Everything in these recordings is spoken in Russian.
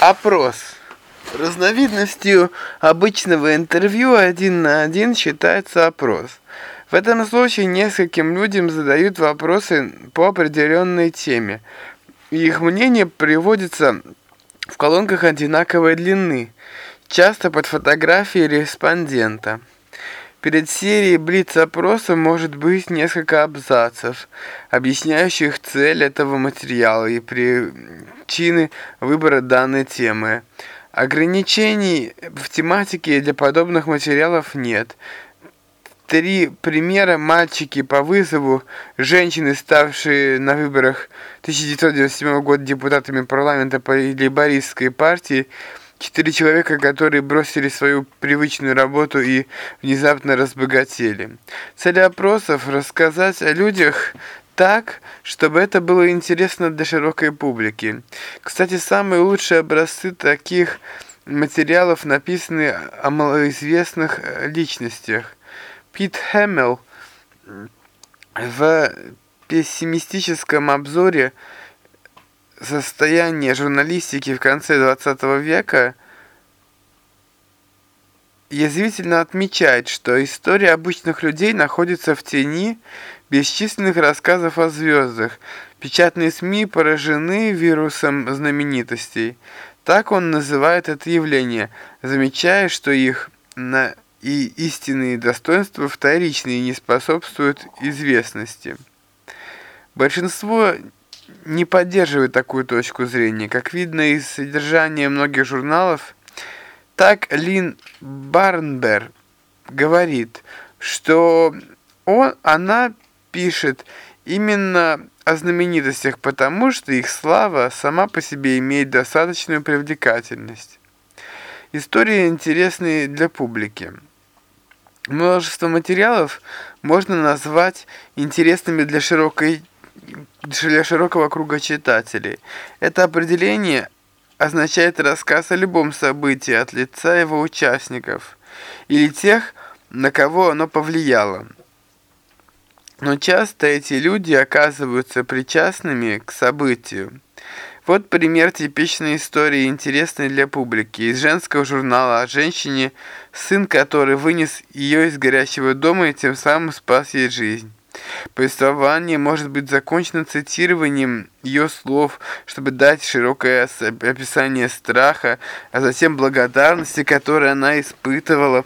Опрос. Разновидностью обычного интервью один на один считается опрос. В этом случае нескольким людям задают вопросы по определенной теме. Их мнение приводится в колонках одинаковой длины, часто под фотографией респондента. Перед серией блиц-опроса может быть несколько абзацев, объясняющих цель этого материала и причины выбора данной темы. Ограничений в тематике для подобных материалов нет. Три примера мальчики по вызову, женщины, ставшие на выборах 1997 года депутатами парламента по лейбористской партии, Четыре человека, которые бросили свою привычную работу и внезапно разбогатели. Цель опросов – рассказать о людях так, чтобы это было интересно для широкой публики. Кстати, самые лучшие образцы таких материалов написаны о малоизвестных личностях. Пит Хэмилл в пессимистическом обзоре – состояние журналистики в конце 20 века язвительно отмечает, что история обычных людей находится в тени бесчисленных рассказов о звездах. Печатные СМИ поражены вирусом знаменитостей. Так он называет это явление, замечая, что их на и истинные достоинства вторичные не способствуют известности. Большинство не поддерживает такую точку зрения. Как видно из содержания многих журналов, так Лин Барнбер говорит, что он, она пишет именно о знаменитостях, потому что их слава сама по себе имеет достаточную привлекательность. Истории интересны для публики. Множество материалов можно назвать интересными для широкой для широкого круга читателей. Это определение означает рассказ о любом событии от лица его участников или тех, на кого оно повлияло. Но часто эти люди оказываются причастными к событию. Вот пример типичной истории, интересной для публики, из женского журнала о женщине, сын которой вынес ее из горящего дома и тем самым спас ей жизнь. Повествование может быть закончено цитированием ее слов, чтобы дать широкое описание страха, а затем благодарности, которую она испытывала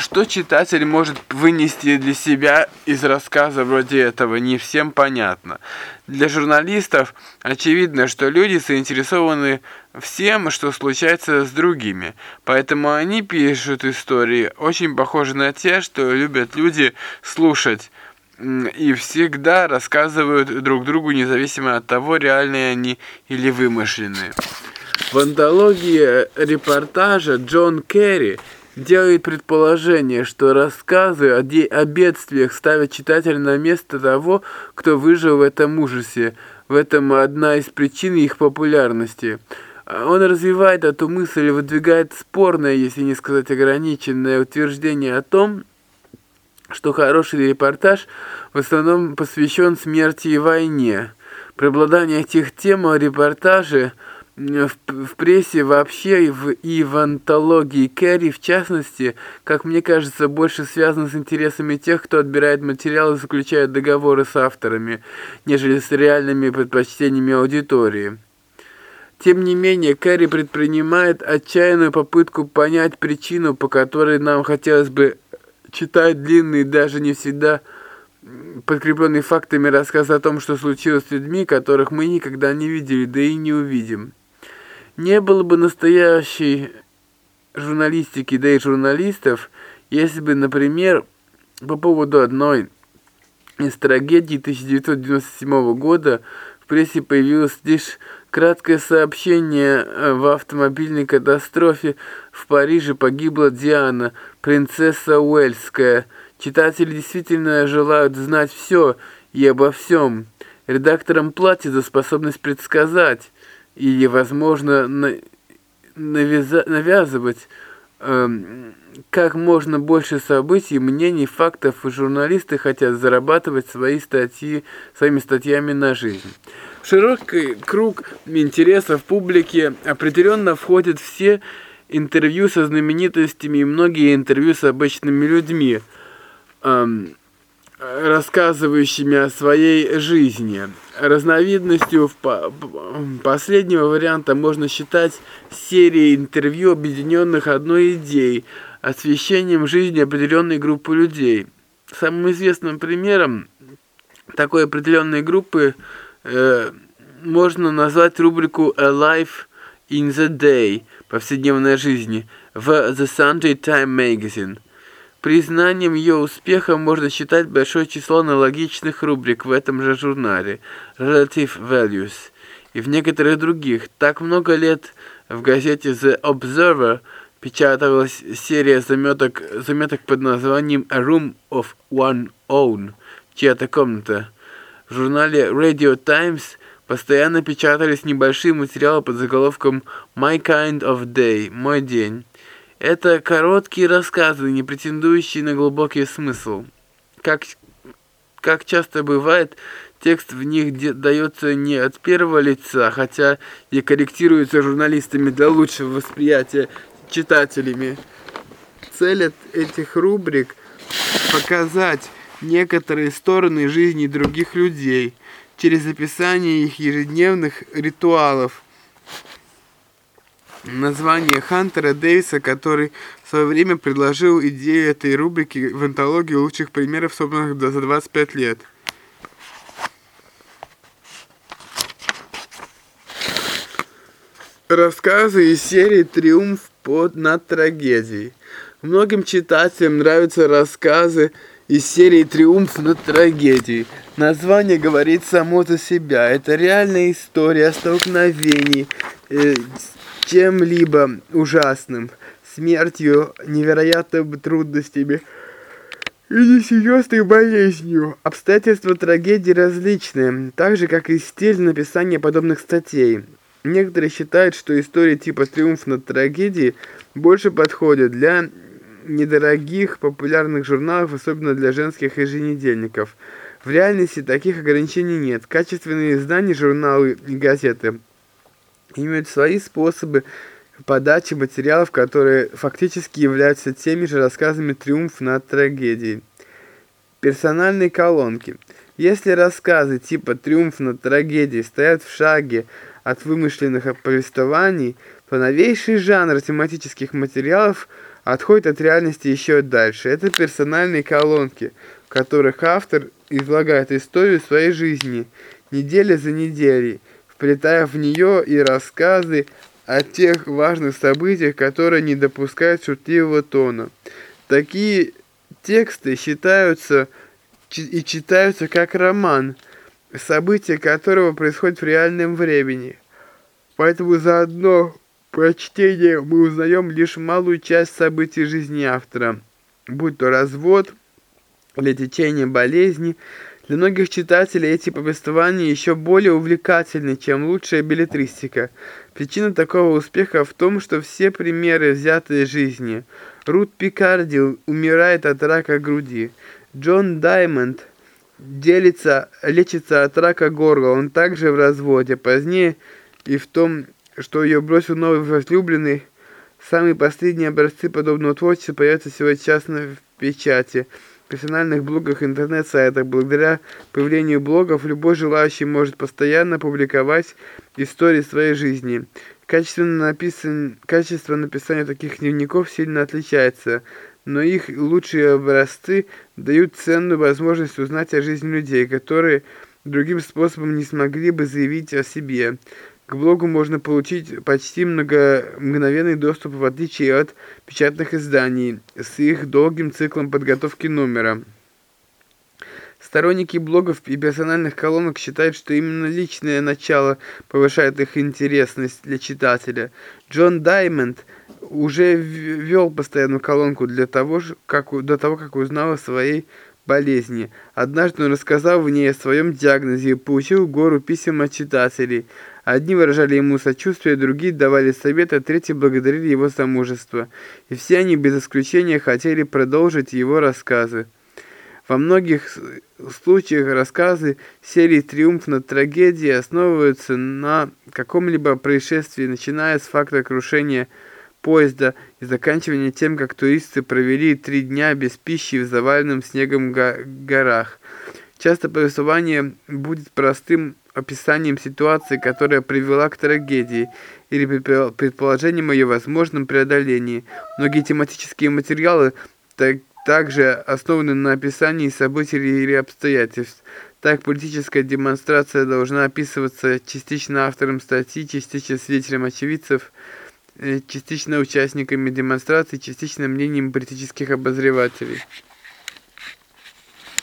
что читатель может вынести для себя из рассказа вроде этого, не всем понятно. Для журналистов очевидно, что люди заинтересованы всем, что случается с другими. Поэтому они пишут истории, очень похожие на те, что любят люди слушать и всегда рассказывают друг другу, независимо от того, реальные они или вымышленные. В антологии репортажа Джон Керри делает предположение, что рассказы о, о бедствиях ставят читателя на место того, кто выжил в этом ужасе. В этом одна из причин их популярности. Он развивает эту мысль и выдвигает спорное, если не сказать ограниченное утверждение о том, что хороший репортаж в основном посвящен смерти и войне. Преобладание этих тем о репортаже – в, в прессе вообще и в, и в антологии Керри, в частности, как мне кажется, больше связано с интересами тех, кто отбирает материал и заключает договоры с авторами, нежели с реальными предпочтениями аудитории. Тем не менее, Кэрри предпринимает отчаянную попытку понять причину, по которой нам хотелось бы читать длинный, даже не всегда подкрепленный фактами рассказ о том, что случилось с людьми, которых мы никогда не видели, да и не увидим. Не было бы настоящей журналистики, да и журналистов, если бы, например, по поводу одной из трагедий 1997 года в прессе появилось лишь краткое сообщение в автомобильной катастрофе в Париже погибла Диана, принцесса Уэльская. Читатели действительно желают знать все и обо всем. Редакторам платят за способность предсказать или, возможно, навязывать эм, как можно больше событий, мнений, фактов, журналисты хотят зарабатывать свои статьи, своими статьями на жизнь. В широкий круг интересов публики определенно входят все интервью со знаменитостями и многие интервью с обычными людьми, эм, рассказывающими о своей жизни. Разновидностью последнего варианта можно считать серии интервью, объединенных одной идеей – освещением жизни определенной группы людей. Самым известным примером такой определенной группы э, можно назвать рубрику «A Life in the Day» повседневной жизни в The Sunday Time Magazine. Признанием ее успеха можно считать большое число аналогичных рубрик в этом же журнале Relative Values и в некоторых других. Так много лет в газете The Observer – печаталась серия заметок, заметок под названием A Room of One Own, чья-то комната. В журнале Radio Times постоянно печатались небольшие материалы под заголовком My Kind of Day, Мой день. Это короткие рассказы, не претендующие на глубокий смысл. Как, как часто бывает, текст в них дается не от первого лица, хотя и корректируется журналистами для лучшего восприятия читателями. Цель этих рубрик – показать некоторые стороны жизни других людей через описание их ежедневных ритуалов. Название Хантера Дэвиса, который в свое время предложил идею этой рубрики в антологию лучших примеров, собранных за 25 лет. Рассказы из серии «Триумф под, над трагедией. Многим читателям нравятся рассказы из серии «Триумф над трагедией». Название говорит само за себя. Это реальная история о столкновении чем-либо ужасным, смертью, невероятными трудностями и несерьезной болезнью. Обстоятельства трагедии различны, так же, как и стиль написания подобных статей. Некоторые считают, что истории типа «Триумф над трагедией» больше подходят для недорогих популярных журналов, особенно для женских еженедельников. В реальности таких ограничений нет. Качественные издания, журналы и газеты имеют свои способы подачи материалов, которые фактически являются теми же рассказами «Триумф над трагедией». Персональные колонки. Если рассказы типа «Триумф над трагедией» стоят в шаге от вымышленных повествований, то новейший жанр тематических материалов отходит от реальности еще дальше. Это персональные колонки, в которых автор излагает историю своей жизни, неделя за неделей, вплетая в нее и рассказы о тех важных событиях, которые не допускают шутливого тона. Такие тексты считаются и читаются как роман – события которого происходят в реальном времени. Поэтому за одно прочтение мы узнаем лишь малую часть событий жизни автора, будь то развод или течение болезни. Для многих читателей эти повествования еще более увлекательны, чем лучшая билетристика. Причина такого успеха в том, что все примеры взяты из жизни. Рут Пикарди умирает от рака груди. Джон Даймонд – делится, лечится от рака горла. Он также в разводе. Позднее и в том, что ее бросил новый возлюбленный, самые последние образцы подобного творчества появятся сегодня частно в печати, персональных блогах, интернет-сайтах. Благодаря появлению блогов любой желающий может постоянно публиковать истории своей жизни. Качественно написан... Качество написания таких дневников сильно отличается – но их лучшие образцы дают ценную возможность узнать о жизни людей, которые другим способом не смогли бы заявить о себе. К блогу можно получить почти много, мгновенный доступ в отличие от печатных изданий с их долгим циклом подготовки номера. Сторонники блогов и персональных колонок считают, что именно личное начало повышает их интересность для читателя. Джон Даймонд – уже вел постоянную колонку для того, как, до того, как узнал о своей болезни. Однажды он рассказал в ней о своем диагнозе и получил гору писем от читателей. Одни выражали ему сочувствие, другие давали совет, а третьи благодарили его за мужество. И все они без исключения хотели продолжить его рассказы. Во многих случаях рассказы серии «Триумф над трагедией» основываются на каком-либо происшествии, начиная с факта крушения поезда и заканчивая тем, как туристы провели три дня без пищи в заваленном снегом горах. Часто повествование будет простым описанием ситуации, которая привела к трагедии, или предположением о ее возможном преодолении. Многие тематические материалы так, также основаны на описании событий или обстоятельств. Так, политическая демонстрация должна описываться частично автором статьи, частично свидетелем очевидцев, э, частично участниками демонстрации, частично мнением политических обозревателей.